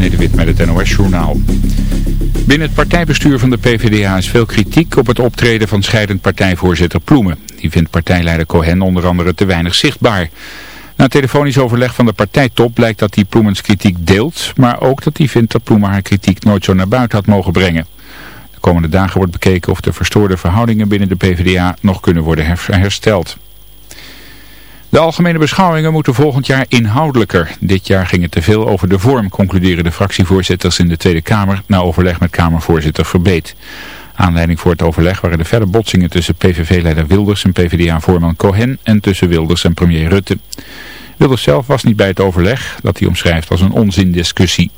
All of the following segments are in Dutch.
Nederwit met het NOS-journaal. Binnen het partijbestuur van de PvdA is veel kritiek op het optreden van scheidend partijvoorzitter Ploemen. Die vindt partijleider Cohen onder andere te weinig zichtbaar. Na telefonisch overleg van de partijtop blijkt dat hij Ploemens kritiek deelt, maar ook dat hij vindt dat Ploemen haar kritiek nooit zo naar buiten had mogen brengen. De komende dagen wordt bekeken of de verstoorde verhoudingen binnen de PvdA nog kunnen worden hersteld. De algemene beschouwingen moeten volgend jaar inhoudelijker. Dit jaar ging het te veel over de vorm, concluderen de fractievoorzitters in de Tweede Kamer na overleg met Kamervoorzitter Verbeet. Aanleiding voor het overleg waren de verre botsingen tussen PVV-leider Wilders en PvdA-voorman Cohen en tussen Wilders en premier Rutte. Wilders zelf was niet bij het overleg, dat hij omschrijft als een onzindiscussie.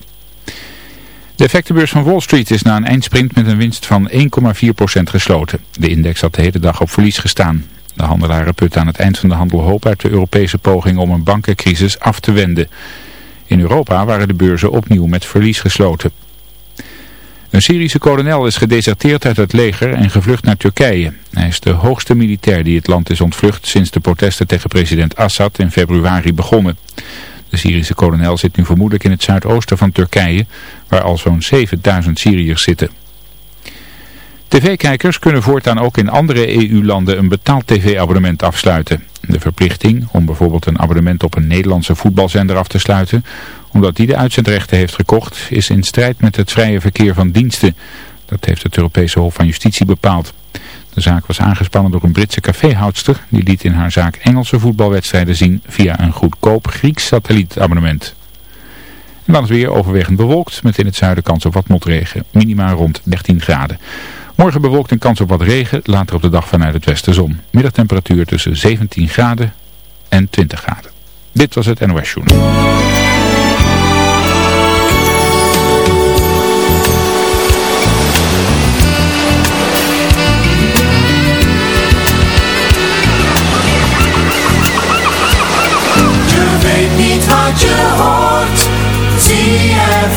De effectenbeurs van Wall Street is na een eindsprint met een winst van 1,4% gesloten. De index had de hele dag op verlies gestaan. De handelaren putten aan het eind van de handel hoop uit de Europese poging om een bankencrisis af te wenden. In Europa waren de beurzen opnieuw met verlies gesloten. Een Syrische kolonel is gedeserteerd uit het leger en gevlucht naar Turkije. Hij is de hoogste militair die het land is ontvlucht sinds de protesten tegen president Assad in februari begonnen. De Syrische kolonel zit nu vermoedelijk in het zuidoosten van Turkije, waar al zo'n 7000 Syriërs zitten. TV-kijkers kunnen voortaan ook in andere EU-landen een betaald tv-abonnement afsluiten. De verplichting om bijvoorbeeld een abonnement op een Nederlandse voetbalzender af te sluiten, omdat die de uitzendrechten heeft gekocht, is in strijd met het vrije verkeer van diensten. Dat heeft het Europese Hof van Justitie bepaald. De zaak was aangespannen door een Britse caféhoudster. Die liet in haar zaak Engelse voetbalwedstrijden zien via een goedkoop Grieks satellietabonnement. En dan is weer overwegend bewolkt met in het zuiden kans op wat motregen. Minima rond 13 graden. Morgen bewolkt en kans op wat regen, later op de dag vanuit het westen zon. Middagtemperatuur tussen 17 graden en 20 graden. Dit was het NOS Journal. Niet wat je hoort, zie je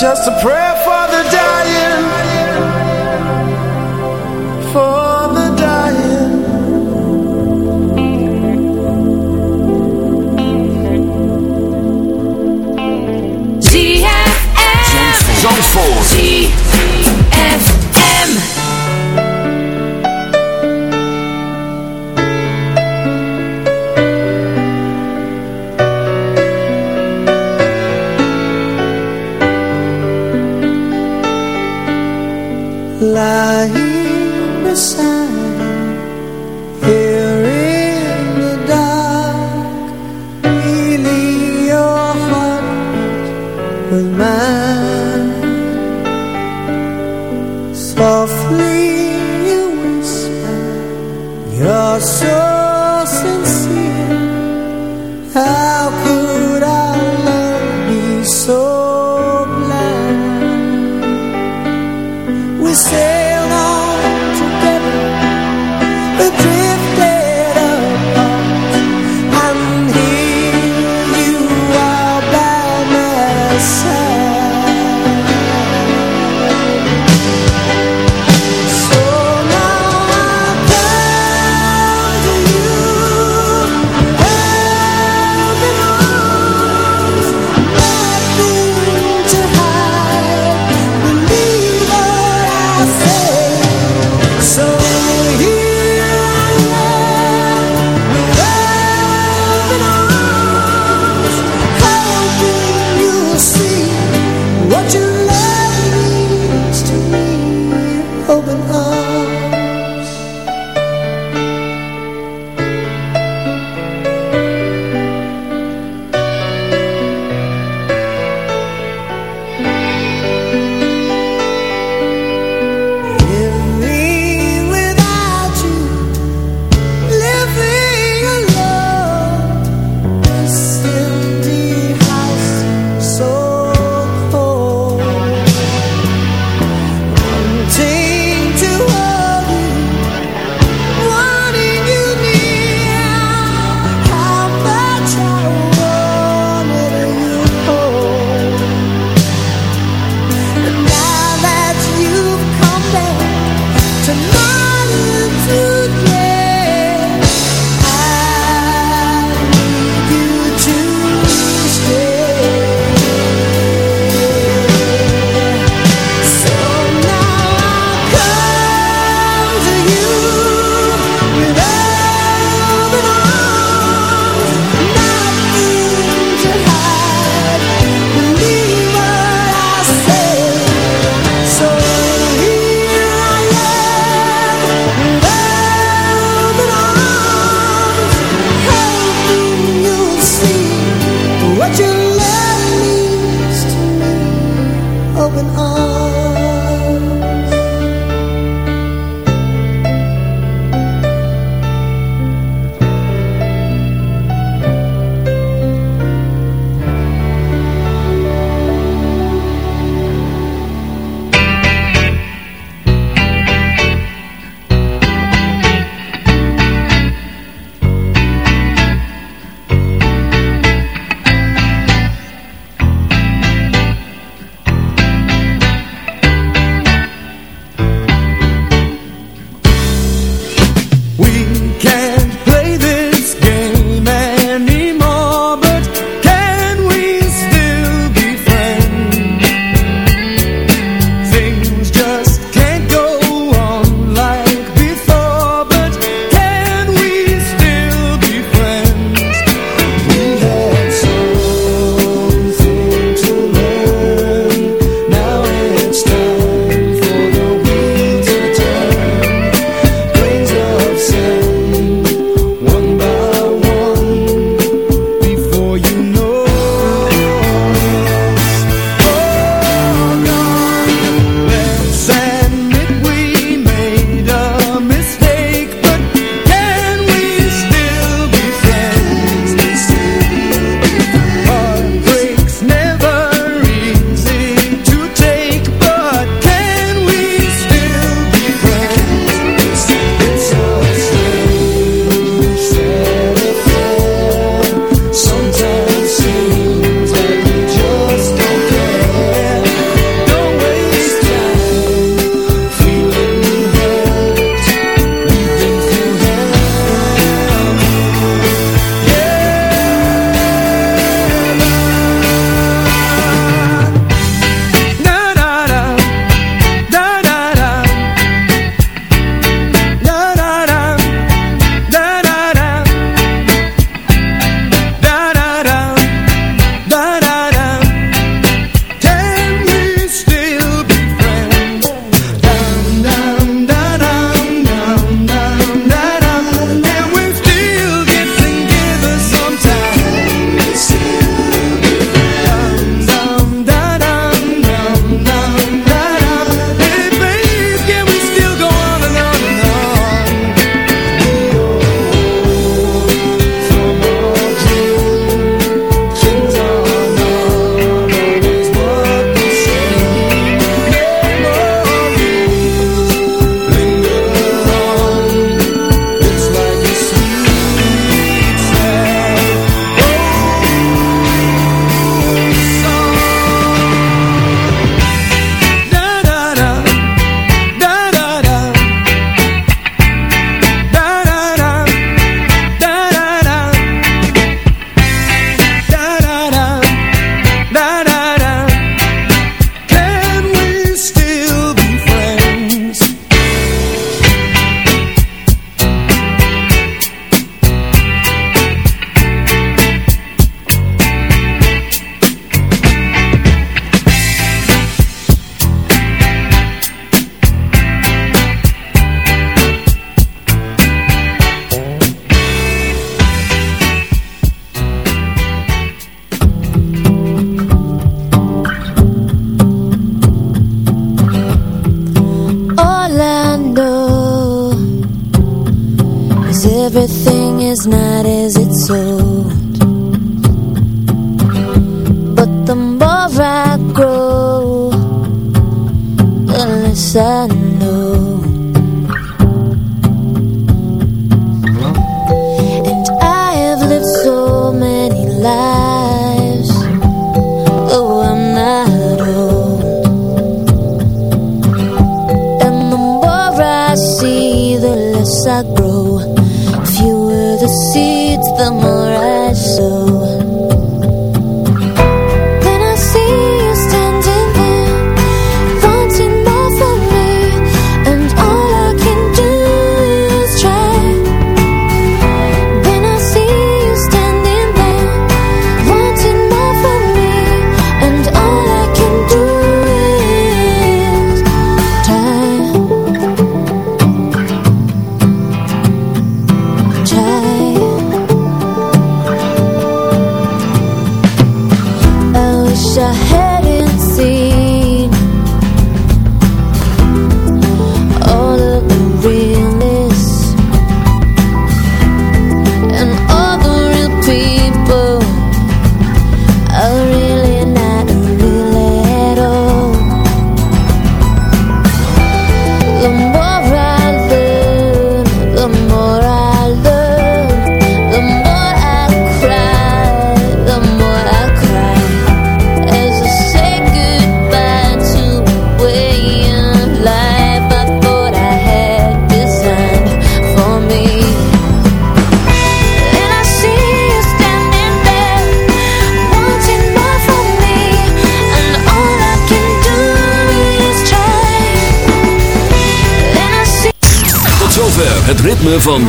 just a prayer